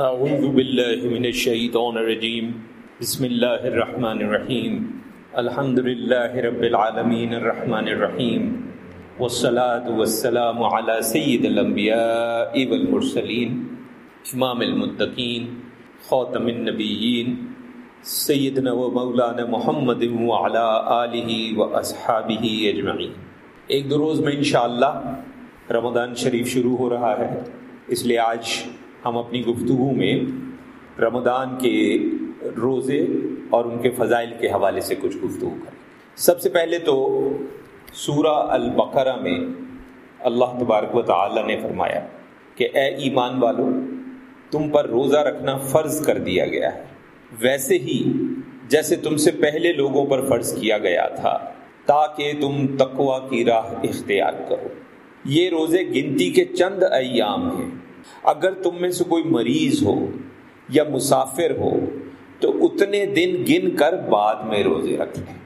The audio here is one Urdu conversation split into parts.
اعوذ باللہ من الشیطان الرجیم بسم اللہ الرحمن الرحیم الحمد للہ رب العالمین الرحمن الرحیم والصلاة والسلام على سید الانبیاء والمرسلین امام المتقین خاتم النبیین سیدنا و مولانا محمد وعلا آلہ و اصحابہ اجمعین ایک دو روز میں انشاءاللہ رمضان شریف شروع ہو رہا ہے، اس لیے آج ہم اپنی گفتگو میں رمضان کے روزے اور ان کے فضائل کے حوالے سے کچھ گفتگو کریں۔ سب سے پہلے تو سورہ البقرہ میں اللہ تبارک و تعالی نے فرمایا کہ اے ایمان والو، تم پر روزہ رکھنا فرض کر دیا گیا ہے۔ ویسے ہی جیسے تم سے پہلے لوگوں پر فرض کیا گیا تھا، تاکہ تم تقوا کی راہ اختیار کرو۔ یہ روزے گنتی کے چند ایام ہیں۔ اگر تم میں سے کوئی مریض ہو یا مسافر ہو، تو اتنے دن گن کر بعد میں روزے رکھ لیں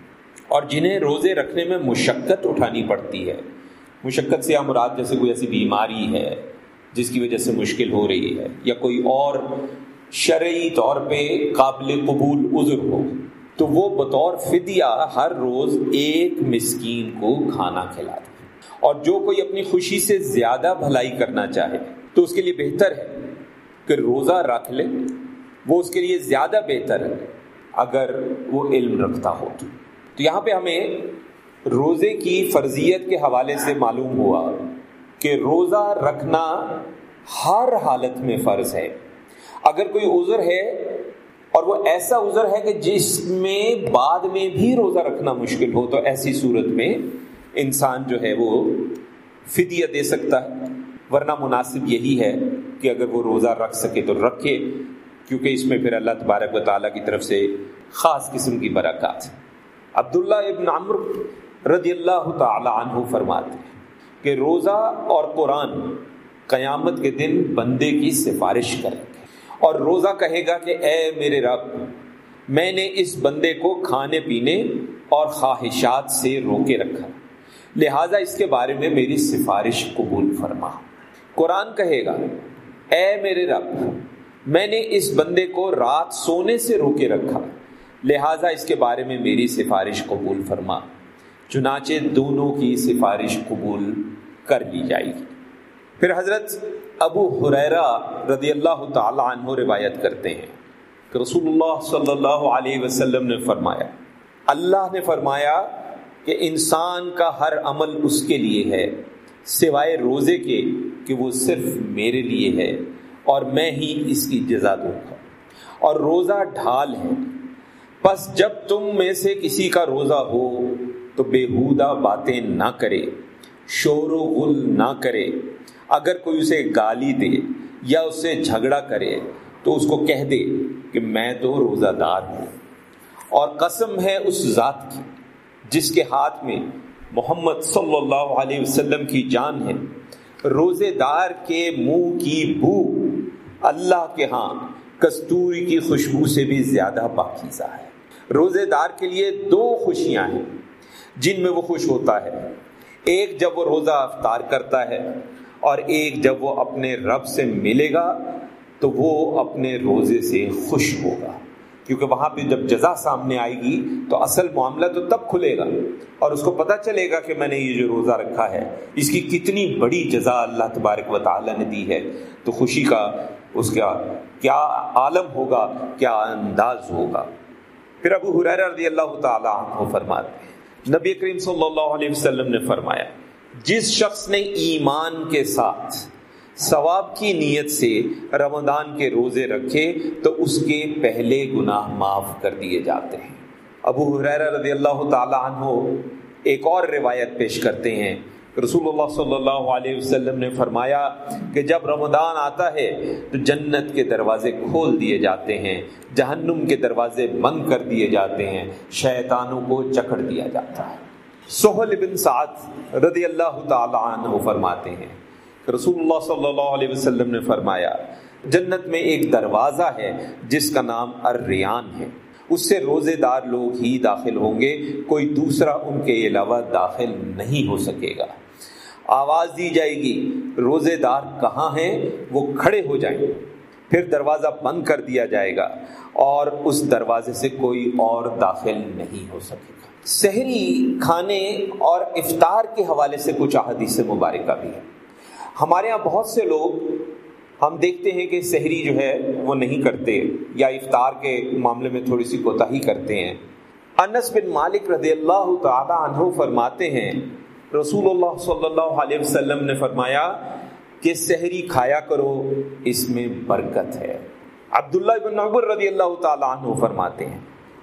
اور جنہیں روزے رکھنے میں مشقت اٹھانی پڑتی ہے، مشقت سے مراد جیسے کوئی ایسی بیماری ہے جس کی وجہ سے مشکل ہو رہی ہے، یا کوئی اور شرعی طور پہ قابل قبول عذر ہو، تو وہ بطور فدیہ ہر روز ایک مسکین کو کھانا کھلا دے اور جو کوئی اپنی خوشی سے زیادہ بھلائی کرنا چاہے تو اس کے لیے بہتر ہے کہ روزہ رکھ لے، وہ اس کے لیے زیادہ بہتر ہے اگر وہ علم رکھتا ہو۔ تو یہاں پہ ہمیں روزے کی فرضیت کے حوالے سے معلوم ہوا کہ روزہ رکھنا ہر حالت میں فرض ہے۔ اگر کوئی عذر ہے اور وہ ایسا عذر ہے کہ جس میں بعد میں بھی روزہ رکھنا مشکل ہو، تو ایسی صورت میں انسان جو ہے وہ فدیہ دے سکتا ہے۔ ورنہ مناسب یہی ہے کہ اگر وہ روزہ رکھ سکے تو رکھے، کیونکہ اس میں پھر اللہ تبارک و تعالیٰ کی طرف سے خاص قسم کی برکات عبداللہ ابن عمر رضی اللہ تعالی عنہ فرماتے ہیں کہ روزہ اور قرآن قیامت کے دن بندے کی سفارش کریں گے۔ اور روزہ کہے گا کہ اے میرے رب، میں نے اس بندے کو کھانے پینے اور خواہشات سے روکے رکھا، لہذا اس کے بارے میں میری سفارش قبول فرما۔ قرآن کہے گا، اے میرے رب، میں نے اس بندے کو رات سونے سے روکے رکھا، لہذا اس کے بارے میں میری سفارش قبول فرما، چنانچہ دونوں کی سفارش قبول کر لی جائے گی. پھر حضرت ابو حریرا رضی اللہ تعالی عنہ روایت کرتے ہیں کہ رسول اللہ صلی اللہ علیہ وسلم نے فرمایا، اللہ نے فرمایا کہ انسان کا ہر عمل اس کے لیے ہے سوائے روزے کے کہ وہ صرف میرے لیے ہے اور میں ہی اس کی جزا دوں گا۔ اور روزہ ڈھال ہے۔ بس جب تم میں سے کسی کا روزہ ہو تو بےحودہ باتیں نہ کرے، شور و غل نہ کرے۔ اگر کوئی اسے گالی دے یا اس سے جھگڑا کرے تو اس کو کہہ دے کہ میں تو روزہ دار ہوں۔ اور قسم ہے اس ذات کی، جس کے ہاتھ میں محمد صلی اللہ علیہ وسلم کی جان ہے۔ روزے دار کے منہ کی بو اللہ کے ہاں کستوری کی خوشبو سے بھی زیادہ پاکیزہ ہے۔ روزے دار کے لیے دو خوشیاں ہیں، جن میں وہ خوش ہوتا ہے۔ ایک جب وہ روزہ افطار کرتا ہے اور ایک جب وہ اپنے رب سے ملے گا تو وہ اپنے روزے سے خوش ہوگا۔ کیونکہ وہاں پہ جب جزا سامنے آئے گی تو اصل معاملہ تو تب کھلے گا اور اس کو پتا چلے گا کہ میں نے یہ جو روزہ رکھا ہے، اس کی کتنی بڑی جزا اللہ تبارک و تعالیٰ نے دی ہے۔ تو خوشی کا اس کا کیا عالم ہوگا، کیا انداز ہوگا۔ پھر ابو حریر رضی اللہ تعالیٰ عنہ فرماتے نبی کریم صلی اللہ علیہ وسلم نے فرمایا، جس شخص نے ایمان کے ساتھ ثواب کی نیت سے رمضان کے روزے رکھے تو اس کے پہلے گناہ معاف کر دیے جاتے ہیں۔ ابو حریر رضی اللہ تعالی عنہ ایک اور روایت پیش کرتے ہیں۔ رسول اللہ صلی اللہ علیہ وسلم نے فرمایا کہ جب رمضان آتا ہے تو جنت کے دروازے کھول دیے جاتے ہیں، جہنم کے دروازے بند کر دیے جاتے ہیں، شیطانوں کو چکڑ دیا جاتا ہے۔ سہل بن سعد رضی اللہ تعالی عنہ فرماتے ہیں۔ رسول اللہ صلی اللہ علیہ وسلم نے فرمایا، جنت میں ایک دروازہ ہے جس کا نام الریان ہے۔ اس سے روزے دار لوگ ہی داخل ہوں گے، کوئی دوسرا ان کے علاوہ داخل نہیں ہو سکے گا۔ آواز دی جائے گی روزے دار کہاں ہیں؟ وہ کھڑے ہو جائیں۔ پھر دروازہ بند کر دیا جائے گا اور اس دروازے سے کوئی اور داخل نہیں ہو سکے گا۔ شہری کھانے اور افطار کے حوالے سے کچھ احادیث مبارکہ بھی ہے ہمارے یہاں بہت سے لوگ ہم دیکھتے ہیں کہ شہری جو ہے وہ نہیں کرتے یا افطار کے معاملے میں تھوڑی سی کوتاہی کرتے ہیں۔ انس بن مالک رضی اللہ تعالی عنہ فرماتے ہیں، رسول اللہ صلی اللہ علیہ وسلم نے فرمایا کہ سحری کھایا کرو، اس میں برکت ہے۔ عبداللہ بن عمر رضی اللہ تعالیٰ عنہ فرماتے ہیں۔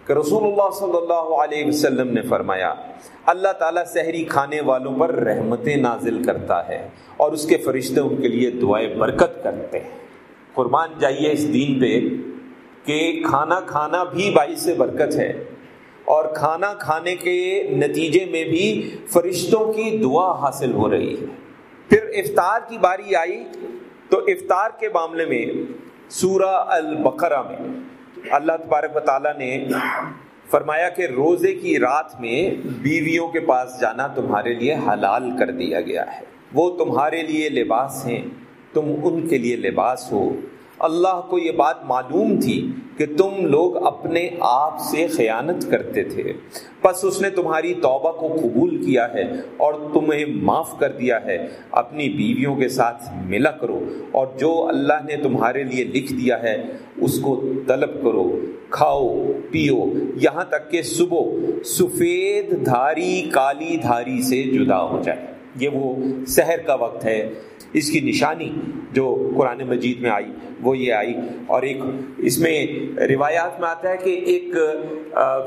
کہ رسول اللہ صلی اللہ علیہ وسلم نے فرمایا، اللہ تعالیٰ سحری کھانے والوں پر رحمتیں نازل کرتا ہے اور اس کے فرشتے ان کے لیے دعائیں برکت کرتے ہیں۔ قربان جائیے اس دین پہ کہ کھانا کھانا بھی باعث برکت ہے اور کھانا کھانے کے نتیجے میں بھی فرشتوں کی دعا حاصل ہو رہی ہے۔ پھر افطار کی باری آئی تو افطار کے معاملے میں سورہ البقرہ میں اللہ تبارک و تعالیٰ نے فرمایا کہ روزے کی رات میں بیویوں کے پاس جانا تمہارے لیے حلال کر دیا گیا ہے۔ وہ تمہارے لیے لباس ہیں، تم ان کے لیے لباس ہو۔ اللہ کو یہ بات معلوم تھی کہ تم لوگ اپنے آپ سے خیانت کرتے تھے۔ بس اس نے تمہاری توبہ کو قبول کیا ہے اور تمہیں معاف کر دیا ہے۔ اپنی بیویوں کے ساتھ ملا کرو اور جو اللہ نے تمہارے لیے لکھ دیا ہے، اس کو طلب کرو۔ کھاؤ، پیو۔ یہاں تک کہ صبح سفید دھاری، کالی دھاری سے جدا ہو جائے۔ یہ وہ سحر کا وقت ہے۔ اس کی نشانی جو قرآن مجید میں آئی۔ وہ یہ آئی۔ اور ایک اس میں روایات میں آتا ہے کہ ایک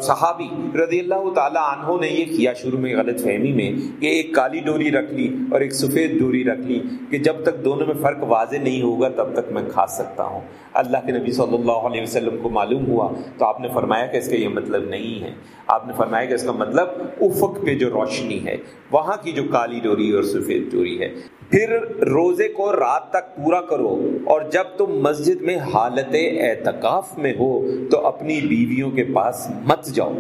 صحابی رضی اللہ تعالیٰ عنہ نے یہ کیا شروع میں غلط فہمی میں کہ ایک کالی ڈوری رکھ لی اور ایک سفید ڈوری رکھ لی کہ جب تک دونوں میں فرق واضح نہیں ہوگا تب تک میں کھا سکتا ہوں۔ اللہ کے نبی صلی اللہ علیہ وسلم کو معلوم ہوا تو آپ نے فرمایا کہ اس کا یہ مطلب نہیں ہے۔ آپ نے فرمایا کہ اس کا مطلب افق پہ جو روشنی ہے، وہاں کی جو کالی ڈوری اور سفید ڈوری ہے۔ پھر روزے کو رات تک پورا کرو اور جب تم مسجد میں حالت اعتکاف میں ہو تو اپنی بیویوں کے پاس مت جاؤ۔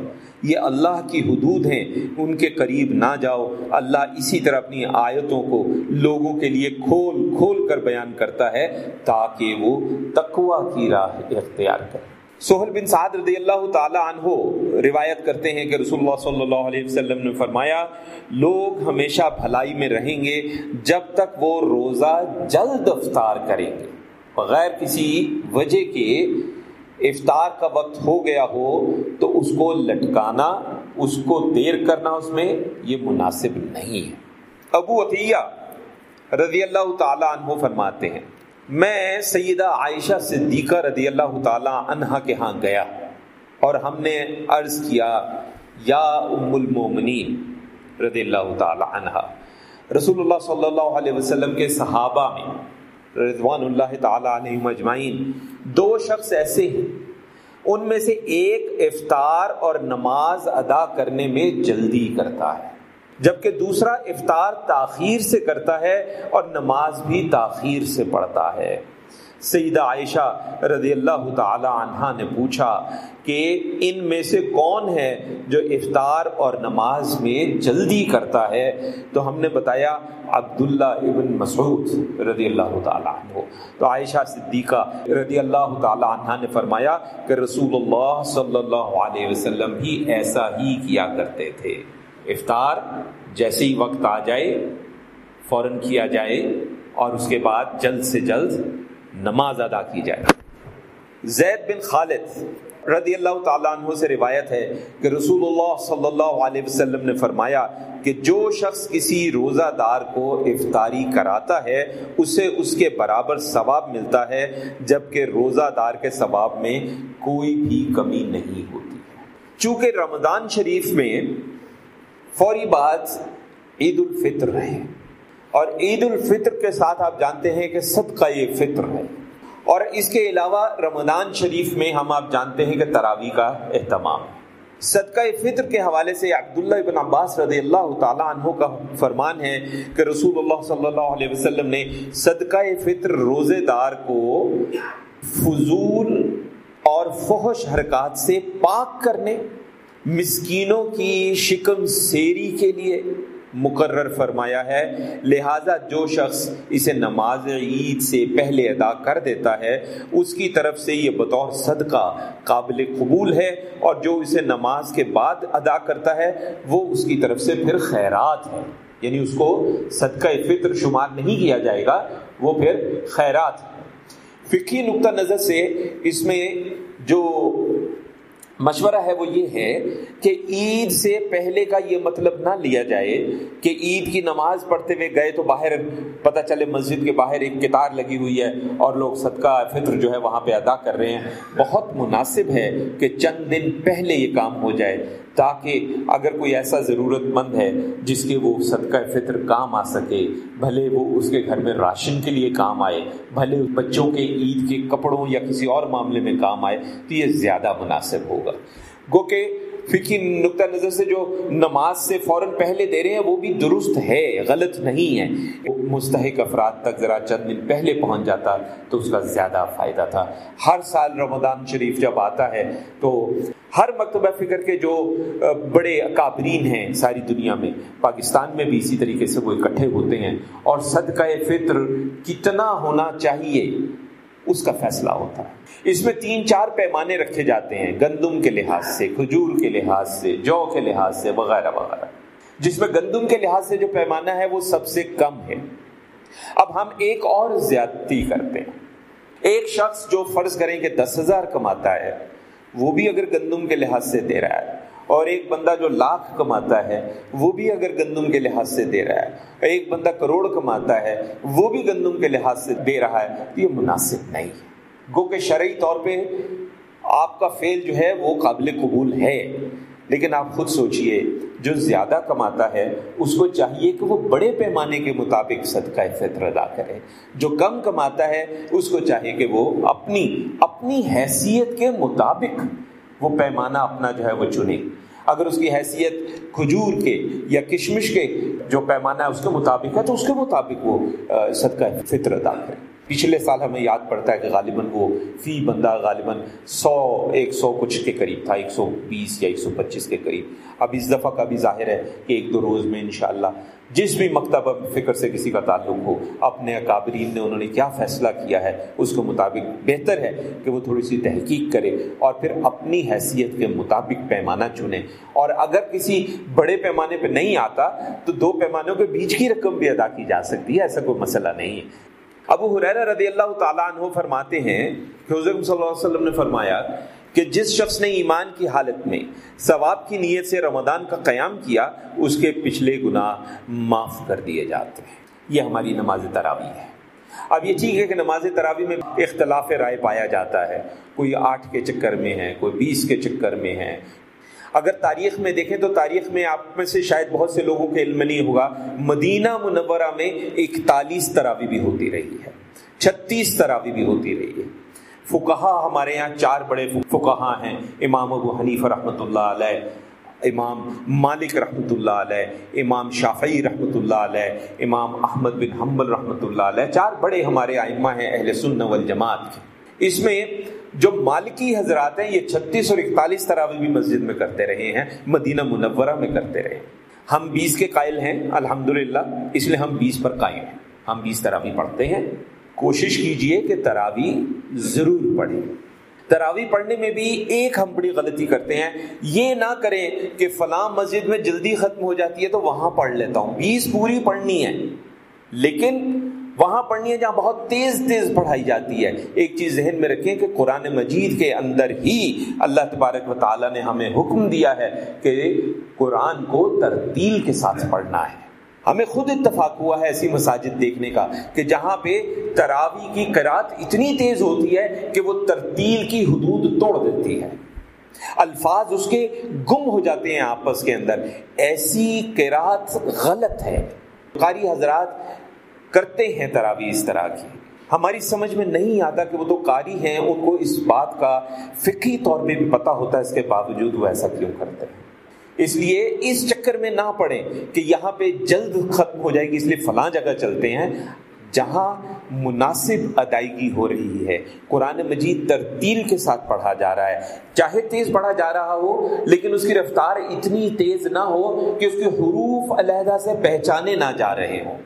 یہ اللہ کی حدود ہیں، ان کے قریب نہ جاؤ۔ اللہ اسی طرح اپنی آیتوں کو لوگوں کے لیے کھول کھول کر بیان کرتا ہے تاکہ وہ تقوا کی راہ اختیار کرے سہل بن سعد رضی اللہ تعالی عنہ روایت کرتے ہیں کہ رسول اللہ صلی اللہ علیہ وسلم نے فرمایا، لوگ ہمیشہ بھلائی میں رہیں گے جب تک وہ روزہ جلد افطار کریں گے۔ بغیر کسی وجہ کے افطار کا وقت ہو گیا ہو تو اس کو لٹکانا، اس کو دیر کرنا اس میں، یہ مناسب نہیں ہے۔ ابو عطیہ رضی اللہ تعالی عنہ فرماتے ہیں، میں سیدہ عائشہ صدیقہ رضی اللہ تعالی عنہا کے ہاں گیا اور ہم نے عرض کیا، یا ام المومنین رضی اللہ تعالی عنہا، رسول اللہ صلی اللہ علیہ وسلم کے صحابہ میں رضوان اللہ تعالی علیہ مجمعین دو شخص ایسے ہیں، ان میں سے ایک افطار اور نماز ادا کرنے میں جلدی کرتا ہے، جبکہ دوسرا افطار تاخیر سے کرتا ہے اور نماز بھی تاخیر سے پڑھتا ہے۔ سیدہ عائشہ رضی اللہ تعالی عنہ نے پوچھا کہ ان میں سے کون ہے جو افطار اور نماز میں جلدی کرتا ہے؟ تو ہم نے بتایا عبداللہ ابن مسعود رضی اللہ تعالیٰ عنہ۔ تو عائشہ صدیقہ رضی اللہ تعالیٰ عنہ نے فرمایا کہ رسول اللہ صلی اللہ علیہ وسلم ہی ایسا ہی کیا کرتے تھے۔ افطار جیسے ہی وقت آ جائے، فوراً کیا جائے اور اس کے بعد جلد سے جلد نماز ادا کی جائے۔ زید بن خالد رضی اللہ تعالیٰ عنہ سے روایت ہے کہ رسول اللہ صلی اللہ علیہ وسلم نے فرمایا کہ جو شخص کسی روزہ دار کو افطاری کراتا ہے، اسے اس کے برابر ثواب ملتا ہے، جبکہ روزہ دار کے ثواب میں کوئی بھی کمی نہیں ہوتی۔ چونکہ رمضان شریف میں فوری بات عید الفطر ہے اور عید الفطر کے ساتھ آپ جانتے ہیں کہ صدقہ یہ فطر ہے۔ اور اس کے علاوہ رمضان شریف میں ہم آپ جانتے ہیں کہ تراوی کا اہتمام۔ صدقہ فطر کے حوالے سے عبداللہ ابن عباس رضی اللہ تعالیٰ عنہ کا فرمان ہے کہ رسول اللہ صلی اللہ علیہ وسلم نے صدقہ فطر روزے دار کو فضول اور فحش حرکات سے پاک کرنے، مسکینوں کی شکم سیری کے لیے مقرر فرمایا ہے۔ لہذا جو شخص اسے نماز عید سے پہلے ادا کر دیتا ہے، اس کی طرف سے یہ بطور صدقہ قابل قبول ہے اور جو اسے نماز کے بعد ادا کرتا ہے، وہ اس کی طرف سے پھر خیرات ہے۔ یعنی اس کو صدقہ فطر شمار نہیں کیا جائے گا، وہ پھر خیرات فقی نقطہ نظر سے اس میں جو مشورہ ہے وہ یہ ہے کہ عید سے پہلے کا یہ مطلب نہ لیا جائے کہ عید کی نماز پڑھتے ہوئے گئے تو باہر پتہ چلے مسجد کے باہر ایک کتار لگی ہوئی ہے اور لوگ صدقہ فطر جو ہے وہاں پہ ادا کر رہے ہیں۔ بہت مناسب ہے کہ چند دن پہلے یہ کام ہو جائے۔ تاکہ اگر کوئی ایسا ضرورت مند ہے جس کے وہ صدقہ فطر کام آ سکے، بھلے وہ اس کے گھر میں راشن کے لیے کام آئے، بھلے بچوں کے عید کے کپڑوں یا کسی اور معاملے میں کام آئے، تو یہ زیادہ مناسب ہوگا۔ گو کہ فکی نقطہ نظر سے جو نماز سے فوراً پہلے دے رہے ہیں، وہ بھی درست ہے، غلط نہیں ہے۔ مستحق افراد تک ذرا چند دن پہلے پہنچ جاتا، تو اس کا زیادہ فائدہ تھا۔ ہر سال رمضان شریف جب آتا ہے، تو ہر مکتبہ فکر کے جو بڑے اکابرین ہیں ساری دنیا میں، پاکستان میں بھی اسی طریقے سے وہ اکٹھے ہوتے ہیں۔ اور صدقہ فطر کتنا ہونا چاہیے؟ اس کا فیصلہ ہوتا ہے۔ اس میں تین چار پیمانے رکھے جاتے ہیں، گندم کے لحاظ سے، کھجور کے لحاظ سے، جو کے لحاظ سے، وغیرہ وغیرہ۔ جس میں گندم کے لحاظ سے جو پیمانہ ہے، وہ سب سے کم ہے۔ اب ہم ایک اور زیادتی کرتے ہیں۔ ایک شخص جو فرض کریں کہ دس ہزار کماتا ہے، وہ بھی اگر گندم کے لحاظ سے دے رہا ہے اور ایک بندہ جو لاکھ کماتا ہے، وہ بھی اگر گندم کے لحاظ سے دے رہا ہے، ایک بندہ کروڑ کماتا ہے، وہ بھی گندم کے لحاظ سے دے رہا ہے، تو یہ مناسب نہیں۔ گو کہ شرعی طور پہ آپ کا فیل جو ہے، وہ قابل قبول ہے۔ لیکن آپ خود سوچئے، جو زیادہ کماتا ہے، اس کو چاہیے کہ وہ بڑے پیمانے کے مطابق صدقہ فطر ادا کرے۔ جو کم کماتا ہے، اس کو چاہیے کہ وہ اپنی اپنی حیثیت کے مطابق وہ پیمانہ اپنا جو ہے وہ چنے۔ اگر اس کی حیثیت کھجور کے یا کشمش کے جو پیمانہ ہے اس کے مطابق ہے تو اس کے مطابق وہ صدقہ فطر ادا کرے۔ پچھلے سال ہمیں یاد پڑتا ہے کہ غالباً وہ فی بندہ غالباً سو، ایک سو کچھ کے قریب تھا، ایک سو بیس یا ایک سو پچیس کے قریب۔ اب اس دفعہ کا بھی ظاہر ہے کہ ایک دو روز میں انشاءاللہ جس بھی مکتبہ فکر سے کسی کا تعلق ہو، اپنے اکابرین نے انہوں نے کیا فیصلہ کیا ہے؟ اس کے مطابق بہتر ہے کہ وہ تھوڑی سی تحقیق کرے اور پھر اپنی حیثیت کے مطابق پیمانہ چنے۔ اور اگر کسی بڑے پیمانے پہ نہیں آتا، تو دو پیمانوں کے بیچ کی رقم بھی ادا کی جا سکتی ہے، ایسا کوئی مسئلہ نہیں ہے۔ ابو حریرہ رضی اللہ تعالیٰ عنہ فرماتے ہیں کہ حضرت صلی اللہ علیہ وسلم نے فرمایا کہ جس شخص نے ایمان کی حالت میں ثواب کی نیت سے رمضان کا قیام کیا، اس کے پچھلے گناہ معاف کر دیے جاتے ہیں۔ یہ ہماری نماز تراوی ہے۔ اب یہ ٹھیک ہے کہ نماز تراوی میں اختلاف رائے پایا جاتا ہے۔ کوئی آٹھ کے چکر میں ہے، کوئی بیس کے چکر میں ہے۔ اگر تاریخ میں دیکھیں تو تاریخ میں آپ میں سے شاید بہت سے لوگوں کے علم نہیں ہوگا، مدینہ منورہ میں اکتالیس تراوی بھی ہوتی رہی ہے، چھتیس تراوی بھی ہوتی رہی ہے۔ فکہ ہمارے یہاں چار بڑے فکہ ہیں۔ امام ابو حنیف رحمۃ اللہ علیہ، امام مالک رحمۃ اللہ علیہ، امام شافعی رحمۃ اللہ علیہ، امام احمد بن حمبل رحمۃ اللہ علیہ، چار بڑے ہمارے آئمہ ہیں اہل سن والجماعت کے۔ اس میں جو مالکی حضرات ہیں، یہ چھتیس اور اکتالیس تراوی بھی مسجد میں کرتے رہے ہیں، مدینہ منورہ میں کرتے رہے ہم بیس کے قائل ہیں الحمد اس لیے ہم بیس پر قائم ہیں۔ ہم بیس تراوی پڑھتے ہیں۔ کوشش کیجیے کہ تراوی ضرور پڑھیں۔ تراوی پڑھنے میں بھی ایک ہم بڑی غلطی کرتے ہیں۔ یہ نہ کریں کہ فلاں مسجد میں جلدی ختم ہو جاتی ہے تو وہاں پڑھ لیتا ہوں۔ بیس پوری پڑھنی ہے، لیکن وہاں پڑھنی ہے جہاں بہت تیز تیز پڑھائی جاتی ہے۔ ایک چیز ذہن میں رکھیں کہ قرآن مجید کے اندر ہی اللہ تبارک و تعالیٰ نے ہمیں حکم دیا ہے کہ قرآن کو ترتیل کے ساتھ پڑھنا ہے۔ ہمیں خود اتفاق ہوا ہے ایسی مساجد دیکھنے کا کہ جہاں پہ تراوی کی کرات اتنی تیز ہوتی ہے کہ وہ ترتیل کی حدود توڑ دیتی ہے۔ الفاظ اس کے گم ہو جاتے ہیں آپس کے اندر۔ ایسی کرات غلط ہے۔ قاری حضرات کرتے ہیں تراوی اس طرح کی۔ ہماری سمجھ میں نہیں آتا کہ وہ تو قاری ہیں، ان کو اس بات کا فقی طور پہ بھی پتا ہوتا ہے، اس کے باوجود وہ ایسا کیوں کرتے ہیں۔ اس لیے اس چکر میں نہ پڑیں کہ یہاں پہ جلد ختم ہو جائے گی، اس لیے فلاں جگہ چلتے ہیں، جہاں مناسب ادائیگی ہو رہی ہے۔ قرآن مجید ترتیل کے ساتھ پڑھا جا رہا ہے۔ چاہے تیز پڑھا جا رہا ہو، لیکن اس کی رفتار اتنی تیز نہ ہو کہ اس کے حروف علیحدہ سے پہچانے نہ جا رہے ہوں۔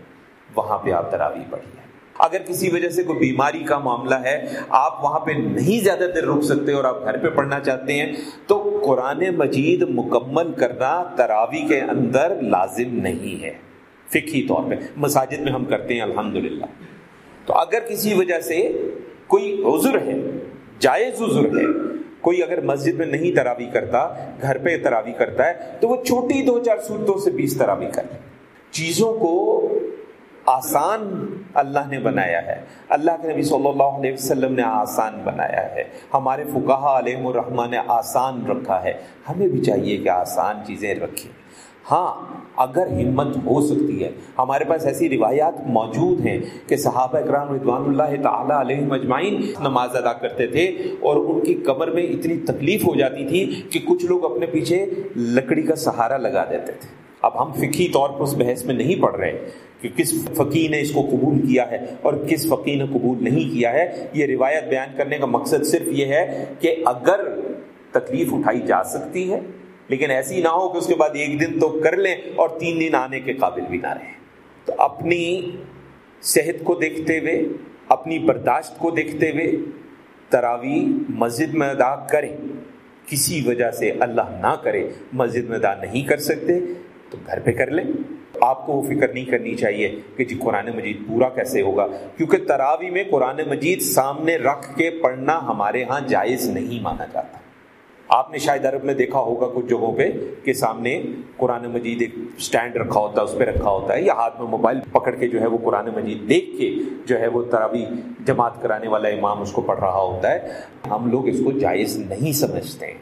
وہاں پہ آپ تراوی پڑھیے۔ اگر کسی وجہ سے کوئی بیماری کا معاملہ ہے، آپ وہاں پہ نہیں زیادہ دیر رک سکتے اور آپ گھر پہ پڑھنا چاہتے ہیں، تو قرآن مجید مکمل کرنا تراوی کے اندر لازم نہیں ہے۔ فکی طور پہ، مساجد میں ہم کرتے ہیں الحمد تو اگر کسی وجہ سے کوئی عذر ہے، جائز عذر ہے، کوئی اگر مسجد میں نہیں تراوی کرتا، گھر پہ تراوی کرتا ہے، تو وہ چھوٹی دو چار سورتوں سے بیس تراوی کر چیزوں کو آسان اللہ نے بنایا ہے۔ اللہ کے نبی صلی اللہ علیہ وسلم نے آسان بنایا ہے۔ ہمارے فکہ علیہ الرحمٰن نے آسان رکھا ہے۔ ہمیں بھی چاہیے کہ آسان چیزیں رکھیں۔ ہاں اگر ہمت ہو سکتی ہے۔ ہمارے پاس ایسی روایات موجود ہیں کہ صحابہ اکرام رضوان اللہ تعالیٰ علیہ مجمعین نماز ادا کرتے تھے اور ان کی کمر میں اتنی تکلیف ہو جاتی تھی کہ کچھ لوگ اپنے پیچھے لکڑی کا سہارا لگا دیتے تھے۔ اب ہم فقی طور پر اس بحث میں نہیں پڑھ رہے کہ کس فقی نے اس کو قبول کیا ہے اور کس فقی نے قبول نہیں کیا ہے، یہ روایت بیان کرنے کا مقصد صرف یہ ہے کہ اگر تکلیف اٹھائی جا سکتی ہے، لیکن ایسی نہ ہو کہ اس کے بعد ایک دن تو کر لیں اور تین دن آنے کے قابل بھی نہ رہیں۔ تو اپنی صحت کو دیکھتے ہوئے، اپنی برداشت کو دیکھتے ہوئے تراوی مسجد میں ادا کریں۔ کسی وجہ سے اللہ نہ کرے، مسجد میں ادا نہیں کر سکتے۔ تو گھر پہ کر لیں۔ آپ کو وہ فکر نہیں کرنی چاہیے کہ جی قرآن مجید پورا کیسے ہوگا، کیونکہ تراوی میں قرآن مجید سامنے رکھ کے پڑھنا ہمارے ہاں جائز نہیں مانا جاتا۔ آپ نے شاید عرب میں دیکھا ہوگا کچھ جگہوں پہ کہ سامنے قرآن مجید ایک اسٹینڈ رکھا ہوتا ہے، اس پہ رکھا ہوتا ہے، یا ہاتھ میں موبائل پکڑ کے جو ہے وہ قرآن مجید دیکھ کے جو ہے وہ تراوی جماعت کرانے والا امام اس کو پڑھ رہا ہوتا ہے۔ ہم لوگ اس کو جائز نہیں سمجھتے۔ ہیں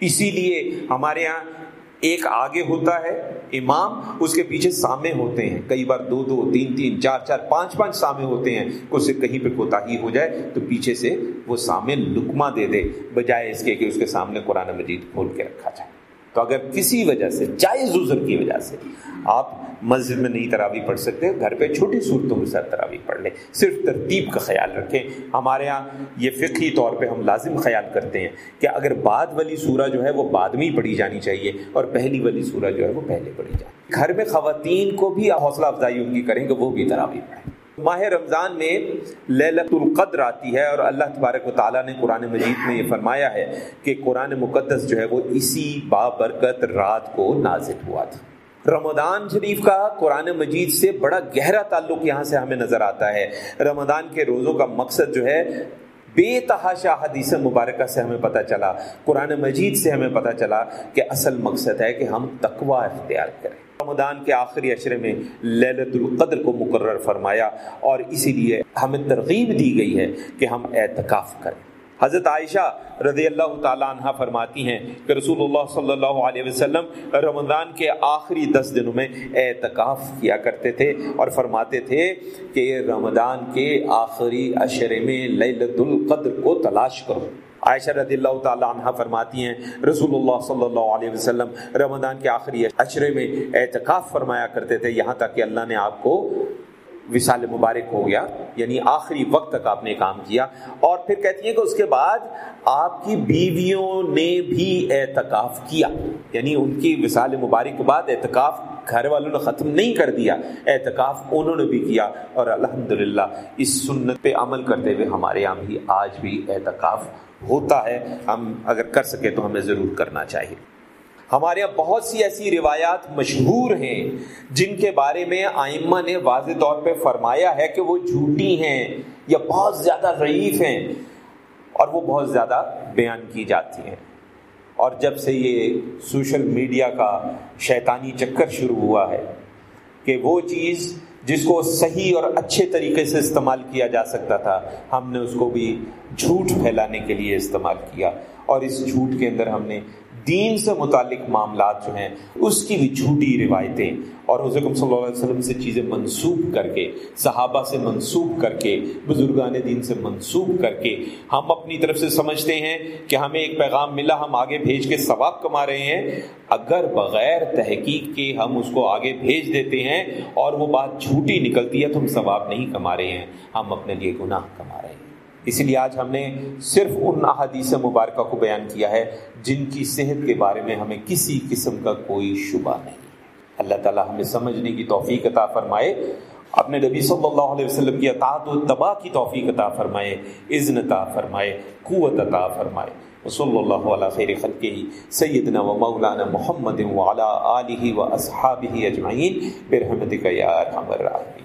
اسی لیے ہمارے یہاں ایک آگے ہوتا ہے، امام اس کے پیچھے سامنے ہوتے ہیں۔ کئی بار دو دو، تین تین، چار چار، پانچ پانچ سامنے ہوتے ہیں۔ اسے کہیں پہ کوتا ہی ہو جائے تو پیچھے سے وہ سامنے لکما دے دے، بجائے اس کے کہ اس کے سامنے قرآن مجید کھول کے رکھا جائے۔ تو اگر کسی وجہ سے، جائز عذر کی وجہ سے آپ مسجد میں نہیں تراوی پڑھ سکتے، گھر پہ چھوٹی صورتوں کے ساتھ تراوی پڑھ لیں، صرف ترتیب کا خیال رکھیں۔ ہمارے یہاں یہ فقہی طور پہ ہم لازم خیال کرتے ہیں کہ اگر بعد والی سورہ جو ہے وہ بعد میں ہی پڑھی جانی چاہیے اور پہلی والی سورہ جو ہے وہ پہلے پڑھی جائے گھر میں خواتین کو بھی حوصلہ افزائی ان کی کریں کہ وہ بھی تراوی پڑھیں۔ ماہ رمضان میں للت القدر آتی ہے اور اللہ تبارک و تعالیٰ نے قرآن مجید میں یہ فرمایا ہے کہ قرآن مقدس جو ہے وہ اسی بابرکت رات کو نازل ہوا تھا۔ رمضان شریف کا قرآن مجید سے بڑا گہرا تعلق یہاں سے ہمیں نظر آتا ہے۔ رمضان کے روزوں کا مقصد جو ہے بے تحاشا حدیث مبارکہ سے ہمیں پتہ چلا۔ قرآن مجید سے ہمیں پتہ چلا کہ اصل مقصد ہے کہ ہم تقوا اختیار کریں۔ رمضان کے آخری اشرے میں للت القدر کو مقرر فرمایا اور اسی لیے ہمیں ترغیب دی گئی ہے کہ ہم اعتکاف کریں۔ حضرت عائشہ رضی اللہ تعالیٰ عنہ فرماتی ہیں کہ رسول اللہ صلی اللہ علیہ وسلم رمضان کے آخری دس دنوں میں اعتکاف کیا کرتے تھے اور فرماتے تھے کہ رمضان کے آخری اشرے میں للت القدر کو تلاش کرو۔ عائشہ رضی اللہ تعالیٰ عنہ فرماتی ہیں رسول اللہ صلی اللہ علیہ وسلم رمضان کے آخری اشرے میں اعتکاف فرمایا کرتے تھے، یہاں تک کہ اللہ نے آپ کو وصال مبارک ہو گیا یعنی آخری وقت تک آپ نے کام کیا۔ اور پھر کہتی ہیں کہ اس کے بعد آپ کی بیویوں نے بھی اعتکاف کیا یعنی ان کی وصال مبارک کے بعد اعتکاف گھر والوں نے ختم نہیں کر دیا، اعتکاف انہوں نے بھی کیا۔ اور الحمدللہ، اس سنت پہ عمل کرتے ہوئے ہمارے یہاں بھی آج بھی اعتکاف ہوتا ہے، ہم اگر کر سکے تو ہمیں ضرور کرنا چاہیے۔ ہمارے یہاں بہت سی ایسی روایات مشہور ہیں جن کے بارے میں آئمہ نے واضح طور پہ فرمایا ہے کہ وہ جھوٹی ہیں یا بہت زیادہ ضعیف ہیں اور وہ بہت زیادہ بیان کی جاتی ہیں۔ اور جب سے یہ سوشل میڈیا کا شیطانی چکر شروع ہوا ہے کہ وہ چیز جس کو صحیح اور اچھے طریقے سے استعمال کیا جا سکتا تھا، ہم نے اس کو بھی جھوٹ پھیلانے کے لیے استعمال کیا۔ اور اس جھوٹ کے اندر ہم نے دین سے متعلق معاملات جو ہیں، اس کی بھی جھوٹی روایتیں۔ اور حضرت صلی اللہ علیہ وسلم سے چیزیں منسوخ کر کے، صحابہ سے منسوخ کر کے، بزرگان دین سے منسوخ کر کے ہم اپنی طرف سے سمجھتے ہیں کہ ہمیں ایک پیغام ملا، ہم آگے بھیج کے ثواب کما رہے ہیں۔ اگر بغیر تحقیق کے ہم اس کو آگے بھیج دیتے ہیں اور وہ بات جھوٹی نکلتی ہے تو ہم ثواب نہیں کما رہے ہیں، ہم اپنے لیے گناہ کما رہے ہیں۔ اس لیے آج ہم نے صرف ان احادیث مبارکہ کو بیان کیا ہے جن کی صحت کے بارے میں ہمیں کسی قسم کا کوئی شبہ نہیں اللہ تعالیٰ ہمیں سمجھنے کی توفیق عطا فرمائے۔ اپنے نبی صلی اللہ علیہ وسلم کی اطاعت و تباہ کی توفیق عطا فرمائے، اذن عطا فرمائے، قوت عطا فرمائے۔ وصلی اللہ علیہ خیر خلقہ، سیدنا و مولانا محمد وعلا آلہ و اصحابہ اجمعین۔ برحمتک یا ارحم الراحمین۔